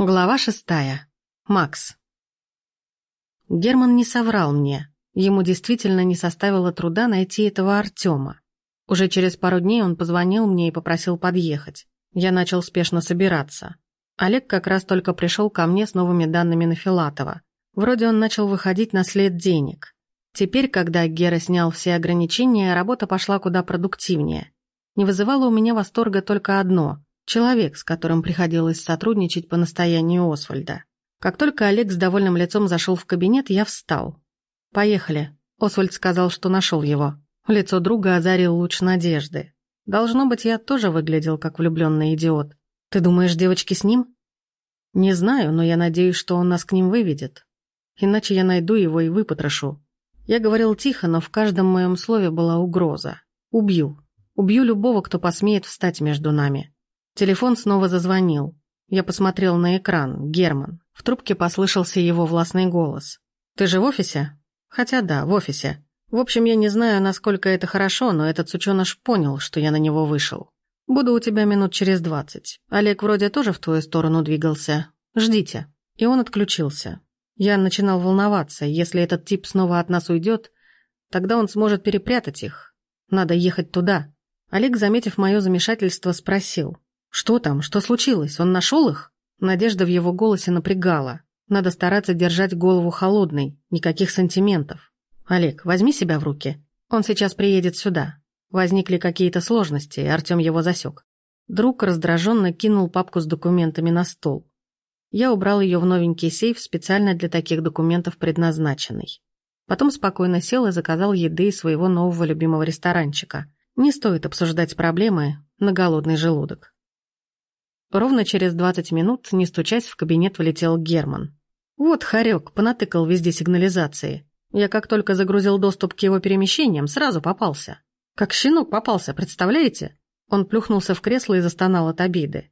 Глава шестая. Макс. Герман не соврал мне. Ему действительно не составило труда найти этого Артема. Уже через пару дней он позвонил мне и попросил подъехать. Я начал спешно собираться. Олег как раз только пришел ко мне с новыми данными на Филатова. Вроде он начал выходить на след денег. Теперь, когда Гера снял все ограничения, работа пошла куда продуктивнее. Не вызывало у меня восторга только одно Человек, с которым приходилось сотрудничать по настоянию Освальда. Как только Олег с довольным лицом зашел в кабинет, я встал. «Поехали». Освальд сказал, что нашел его. Лицо друга озарил луч надежды. Должно быть, я тоже выглядел как влюбленный идиот. «Ты думаешь, девочки с ним?» «Не знаю, но я надеюсь, что он нас к ним выведет. Иначе я найду его и выпотрошу». Я говорил тихо, но в каждом моем слове была угроза. «Убью. Убью любого, кто посмеет встать между нами». Телефон снова зазвонил. Я посмотрел на экран. Герман. В трубке послышался его властный голос. «Ты же в офисе?» «Хотя да, в офисе. В общем, я не знаю, насколько это хорошо, но этот сучёныш понял, что я на него вышел. Буду у тебя минут через двадцать. Олег вроде тоже в твою сторону двигался. Ждите». И он отключился. Я начинал волноваться. Если этот тип снова от нас уйдет, тогда он сможет перепрятать их. Надо ехать туда. Олег, заметив мое замешательство, спросил. «Что там? Что случилось? Он нашел их?» Надежда в его голосе напрягала. Надо стараться держать голову холодной, никаких сантиментов. «Олег, возьми себя в руки. Он сейчас приедет сюда». Возникли какие-то сложности, и Артем его засек. Друг раздраженно кинул папку с документами на стол. Я убрал ее в новенький сейф, специально для таких документов предназначенный. Потом спокойно сел и заказал еды из своего нового любимого ресторанчика. Не стоит обсуждать проблемы на голодный желудок. Ровно через 20 минут, не стучась, в кабинет влетел Герман. Вот хорек, понатыкал везде сигнализации. Я как только загрузил доступ к его перемещениям, сразу попался. Как щенок попался, представляете? Он плюхнулся в кресло и застонал от обиды.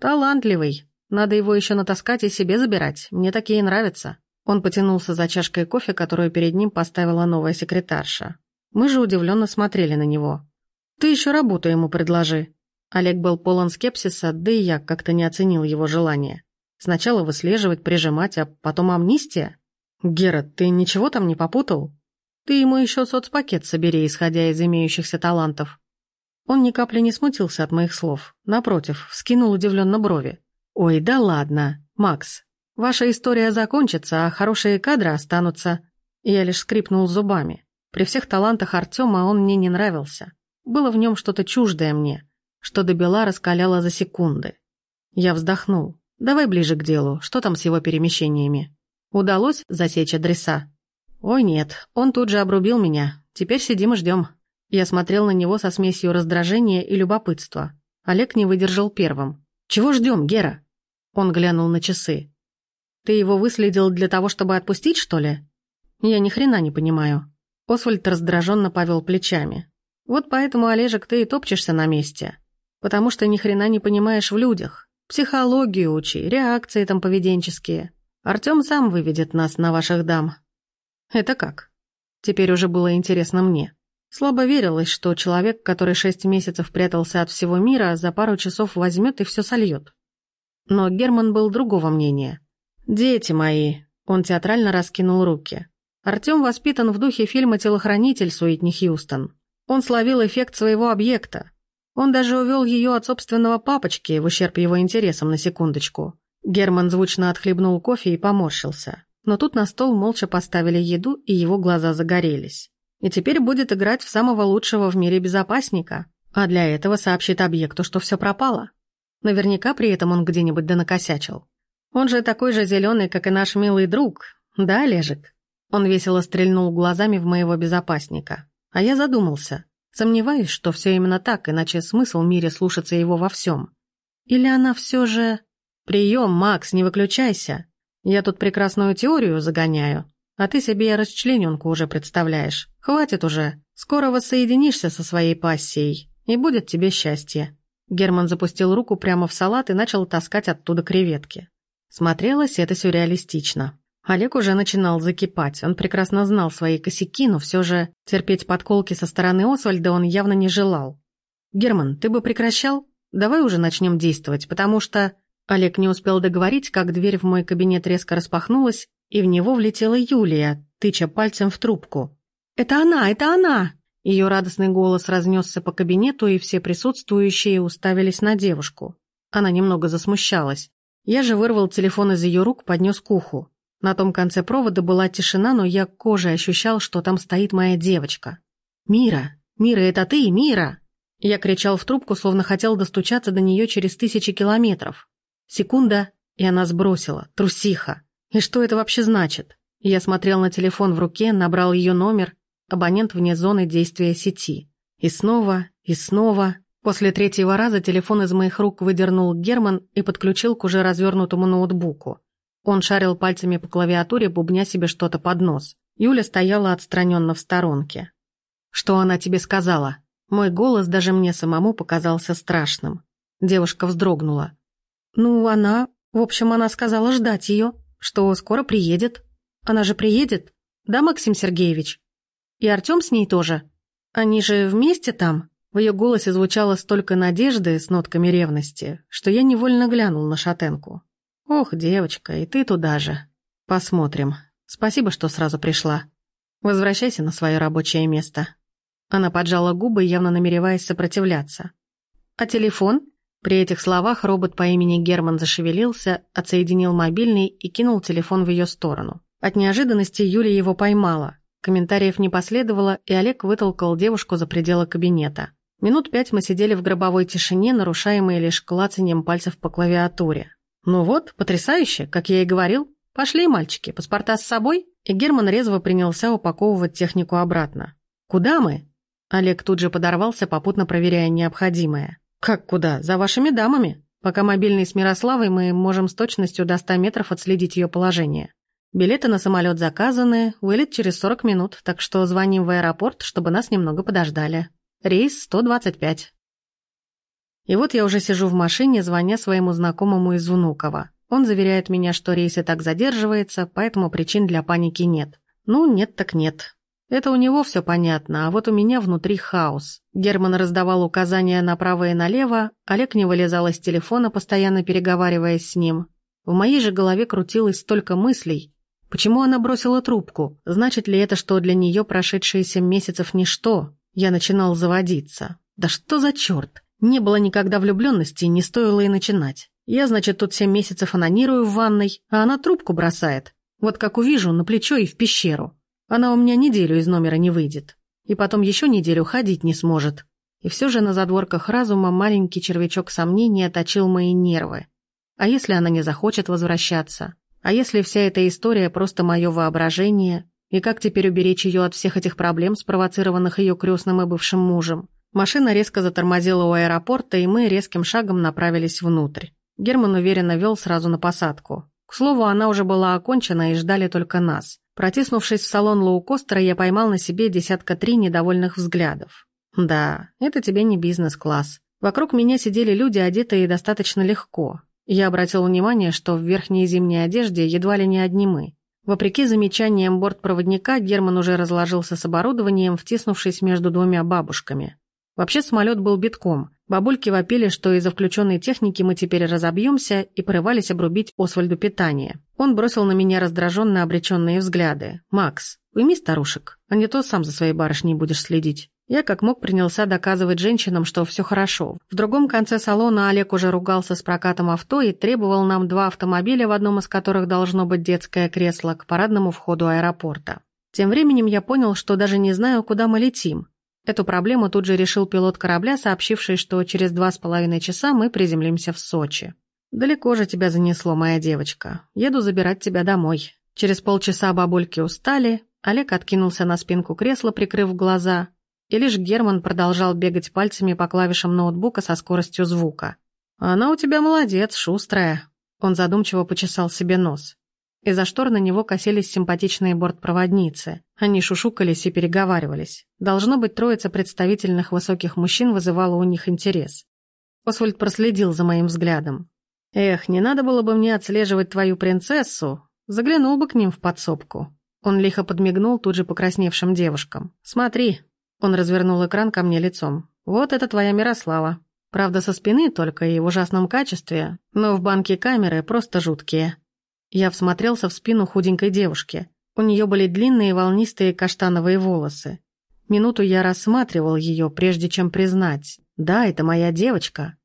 Талантливый. Надо его еще натаскать и себе забирать. Мне такие нравятся. Он потянулся за чашкой кофе, которую перед ним поставила новая секретарша. Мы же удивленно смотрели на него. «Ты еще работу ему предложи», Олег был полон скепсиса, да и я как-то не оценил его желание. Сначала выслеживать, прижимать, а потом амнистия? Гера, ты ничего там не попутал? Ты ему еще соцпакет собери, исходя из имеющихся талантов. Он ни капли не смутился от моих слов. Напротив, вскинул удивленно брови. «Ой, да ладно, Макс. Ваша история закончится, а хорошие кадры останутся». Я лишь скрипнул зубами. При всех талантах Артема он мне не нравился. Было в нем что-то чуждое мне что до бела раскаляло за секунды. Я вздохнул. «Давай ближе к делу. Что там с его перемещениями?» «Удалось засечь адреса?» «Ой, нет. Он тут же обрубил меня. Теперь сидим и ждем». Я смотрел на него со смесью раздражения и любопытства. Олег не выдержал первым. «Чего ждем, Гера?» Он глянул на часы. «Ты его выследил для того, чтобы отпустить, что ли?» «Я ни хрена не понимаю». Освальд раздраженно повел плечами. «Вот поэтому, Олежек, ты и топчешься на месте. Потому что ни хрена не понимаешь в людях. Психологию учи, реакции там поведенческие. Артём сам выведет нас на ваших дам. Это как? Теперь уже было интересно мне. Слабо верилось, что человек, который шесть месяцев прятался от всего мира, за пару часов возьмет и все сольет. Но Герман был другого мнения. «Дети мои!» Он театрально раскинул руки. Артём воспитан в духе фильма «Телохранитель» Суитни Хьюстон. Он словил эффект своего объекта. Он даже увел ее от собственного папочки в ущерб его интересам на секундочку. Герман звучно отхлебнул кофе и поморщился. Но тут на стол молча поставили еду, и его глаза загорелись. И теперь будет играть в самого лучшего в мире безопасника. А для этого сообщит объекту, что все пропало. Наверняка при этом он где-нибудь да накосячил. Он же такой же зеленый, как и наш милый друг. Да, Олежек? Он весело стрельнул глазами в моего безопасника. А я задумался. Сомневаюсь, что все именно так, иначе смысл мире слушаться его во всем. Или она все же... Прием, Макс, не выключайся. Я тут прекрасную теорию загоняю, а ты себе расчлененку уже представляешь. Хватит уже. Скоро воссоединишься со своей пассией, и будет тебе счастье. Герман запустил руку прямо в салат и начал таскать оттуда креветки. Смотрелось это сюрреалистично. Олег уже начинал закипать. Он прекрасно знал свои косяки, но все же терпеть подколки со стороны Освальда он явно не желал. «Герман, ты бы прекращал? Давай уже начнем действовать, потому что...» Олег не успел договорить, как дверь в мой кабинет резко распахнулась, и в него влетела Юлия, тыча пальцем в трубку. «Это она! Это она!» Ее радостный голос разнесся по кабинету, и все присутствующие уставились на девушку. Она немного засмущалась. Я же вырвал телефон из ее рук, поднес к уху. На том конце провода была тишина, но я кожей ощущал, что там стоит моя девочка. «Мира! Мира, это ты, Мира!» Я кричал в трубку, словно хотел достучаться до нее через тысячи километров. Секунда, и она сбросила. Трусиха. И что это вообще значит? Я смотрел на телефон в руке, набрал ее номер, абонент вне зоны действия сети. И снова, и снова. После третьего раза телефон из моих рук выдернул Герман и подключил к уже развернутому ноутбуку. Он шарил пальцами по клавиатуре, бубня себе что-то под нос. Юля стояла отстраненно в сторонке. «Что она тебе сказала?» Мой голос даже мне самому показался страшным. Девушка вздрогнула. «Ну, она... В общем, она сказала ждать ее, что скоро приедет. Она же приедет, да, Максим Сергеевич? И Артем с ней тоже. Они же вместе там?» В ее голосе звучало столько надежды с нотками ревности, что я невольно глянул на шатенку. «Ох, девочка, и ты туда же. Посмотрим. Спасибо, что сразу пришла. Возвращайся на свое рабочее место». Она поджала губы, явно намереваясь сопротивляться. «А телефон?» При этих словах робот по имени Герман зашевелился, отсоединил мобильный и кинул телефон в ее сторону. От неожиданности Юля его поймала. Комментариев не последовало, и Олег вытолкал девушку за пределы кабинета. Минут пять мы сидели в гробовой тишине, нарушаемой лишь клацанием пальцев по клавиатуре. «Ну вот, потрясающе, как я и говорил. Пошли, мальчики, паспорта с собой?» И Герман резво принялся упаковывать технику обратно. «Куда мы?» Олег тут же подорвался, попутно проверяя необходимое. «Как куда? За вашими дамами. Пока мобильный с Мирославой, мы можем с точностью до 100 метров отследить ее положение. Билеты на самолет заказаны, вылет через 40 минут, так что звоним в аэропорт, чтобы нас немного подождали. Рейс 125. И вот я уже сижу в машине, звоня своему знакомому из Внуково. Он заверяет меня, что рейс и так задерживается, поэтому причин для паники нет. Ну, нет так нет. Это у него все понятно, а вот у меня внутри хаос. Герман раздавал указания направо и налево, Олег не вылезал из телефона, постоянно переговариваясь с ним. В моей же голове крутилось столько мыслей. Почему она бросила трубку? Значит ли это, что для нее прошедшие семь месяцев ничто? Я начинал заводиться. Да что за черт? Не было никогда влюбленности, не стоило и начинать. Я, значит, тут семь месяцев анонирую в ванной, а она трубку бросает. Вот как увижу, на плечо и в пещеру. Она у меня неделю из номера не выйдет. И потом еще неделю ходить не сможет. И все же на задворках разума маленький червячок сомнения точил мои нервы. А если она не захочет возвращаться? А если вся эта история просто мое воображение? И как теперь уберечь ее от всех этих проблем, спровоцированных ее крестным и бывшим мужем? Машина резко затормозила у аэропорта, и мы резким шагом направились внутрь. Герман уверенно вел сразу на посадку. К слову, она уже была окончена и ждали только нас. Протиснувшись в салон лоукостера, я поймал на себе десятка три недовольных взглядов. Да, это тебе не бизнес-класс. Вокруг меня сидели люди, одетые достаточно легко. Я обратил внимание, что в верхней зимней одежде едва ли не одни мы. Вопреки замечаниям бортпроводника, Герман уже разложился с оборудованием, втиснувшись между двумя бабушками. Вообще самолет был битком. Бабульки вопили, что из-за включенной техники мы теперь разобьемся, и порывались обрубить Освальду питание. Он бросил на меня раздраженно обреченные взгляды. «Макс, уйми старушек, а не то сам за своей барышней будешь следить». Я как мог принялся доказывать женщинам, что все хорошо. В другом конце салона Олег уже ругался с прокатом авто и требовал нам два автомобиля, в одном из которых должно быть детское кресло, к парадному входу аэропорта. Тем временем я понял, что даже не знаю, куда мы летим. Эту проблему тут же решил пилот корабля, сообщивший, что через два с половиной часа мы приземлимся в Сочи. «Далеко же тебя занесло, моя девочка. Еду забирать тебя домой». Через полчаса бабульки устали, Олег откинулся на спинку кресла, прикрыв глаза, и лишь Герман продолжал бегать пальцами по клавишам ноутбука со скоростью звука. «Она у тебя молодец, шустрая». Он задумчиво почесал себе нос. Из-за штор на него косились симпатичные бортпроводницы. Они шушукались и переговаривались. Должно быть, троица представительных высоких мужчин вызывала у них интерес. Освальд проследил за моим взглядом. «Эх, не надо было бы мне отслеживать твою принцессу. Заглянул бы к ним в подсобку». Он лихо подмигнул тут же покрасневшим девушкам. «Смотри». Он развернул экран ко мне лицом. «Вот это твоя Мирослава. Правда, со спины только и в ужасном качестве, но в банке камеры просто жуткие. Я всмотрелся в спину худенькой девушки. У нее были длинные волнистые каштановые волосы. Минуту я рассматривал ее, прежде чем признать. Да, это моя девочка.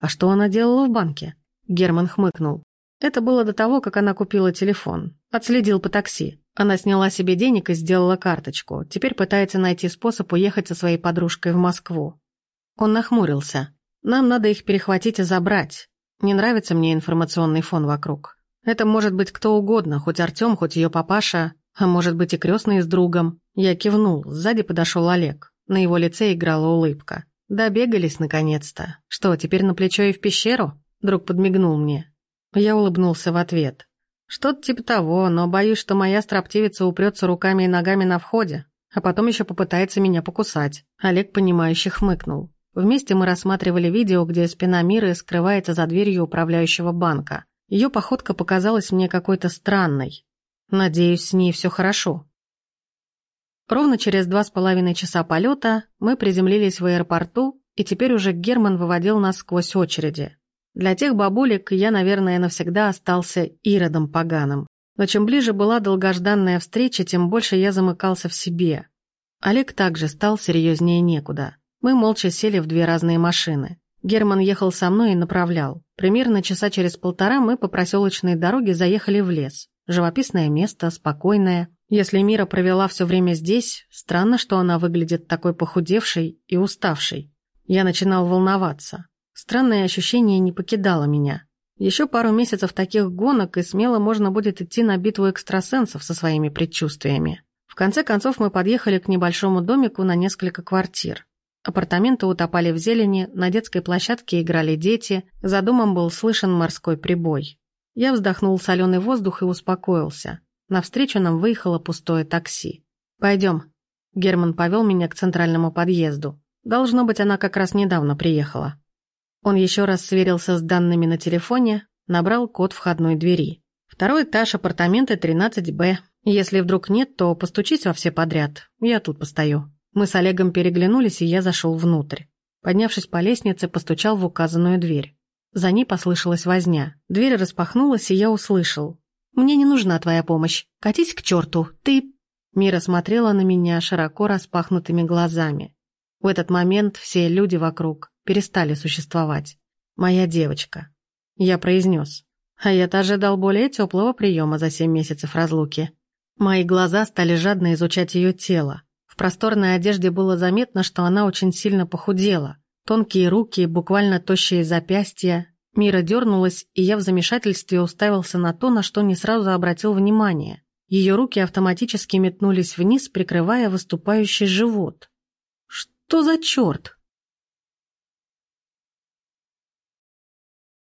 А что она делала в банке? Герман хмыкнул. Это было до того, как она купила телефон. Отследил по такси. Она сняла себе денег и сделала карточку. Теперь пытается найти способ уехать со своей подружкой в Москву. Он нахмурился. Нам надо их перехватить и забрать. Не нравится мне информационный фон вокруг. Это может быть кто угодно, хоть Артём, хоть её папаша, а может быть и крестный с другом. Я кивнул, сзади подошёл Олег. На его лице играла улыбка. Добегались наконец-то. Что, теперь на плечо и в пещеру? Друг подмигнул мне. Я улыбнулся в ответ. Что-то типа того, но боюсь, что моя строптивица упрется руками и ногами на входе, а потом еще попытается меня покусать. Олег, понимающе хмыкнул. Вместе мы рассматривали видео, где спина Миры скрывается за дверью управляющего банка. Ее походка показалась мне какой-то странной. Надеюсь, с ней все хорошо. Ровно через два с половиной часа полета мы приземлились в аэропорту, и теперь уже Герман выводил нас сквозь очереди. Для тех бабулек я, наверное, навсегда остался иродом поганым. Но чем ближе была долгожданная встреча, тем больше я замыкался в себе. Олег также стал серьезнее некуда. Мы молча сели в две разные машины. Герман ехал со мной и направлял. Примерно часа через полтора мы по проселочной дороге заехали в лес. Живописное место, спокойное. Если Мира провела все время здесь, странно, что она выглядит такой похудевшей и уставшей. Я начинал волноваться. Странное ощущение не покидало меня. Еще пару месяцев таких гонок, и смело можно будет идти на битву экстрасенсов со своими предчувствиями. В конце концов мы подъехали к небольшому домику на несколько квартир. Апартаменты утопали в зелени, на детской площадке играли дети, за домом был слышен морской прибой. Я вздохнул соленый воздух и успокоился. Навстречу нам выехало пустое такси. «Пойдем». Герман повел меня к центральному подъезду. Должно быть, она как раз недавно приехала. Он еще раз сверился с данными на телефоне, набрал код входной двери. Второй этаж, апартаменты 13Б. Если вдруг нет, то постучись во все подряд. Я тут постою. Мы с Олегом переглянулись, и я зашел внутрь. Поднявшись по лестнице, постучал в указанную дверь. За ней послышалась возня. Дверь распахнулась, и я услышал. «Мне не нужна твоя помощь. Катись к черту. Ты...» Мира смотрела на меня широко распахнутыми глазами. В этот момент все люди вокруг перестали существовать. «Моя девочка». Я произнес. А я-то ожидал более теплого приема за семь месяцев разлуки. Мои глаза стали жадно изучать ее тело просторной одежде было заметно, что она очень сильно похудела. Тонкие руки, буквально тощие запястья. Мира дернулась, и я в замешательстве уставился на то, на что не сразу обратил внимание. Ее руки автоматически метнулись вниз, прикрывая выступающий живот. «Что за черт?»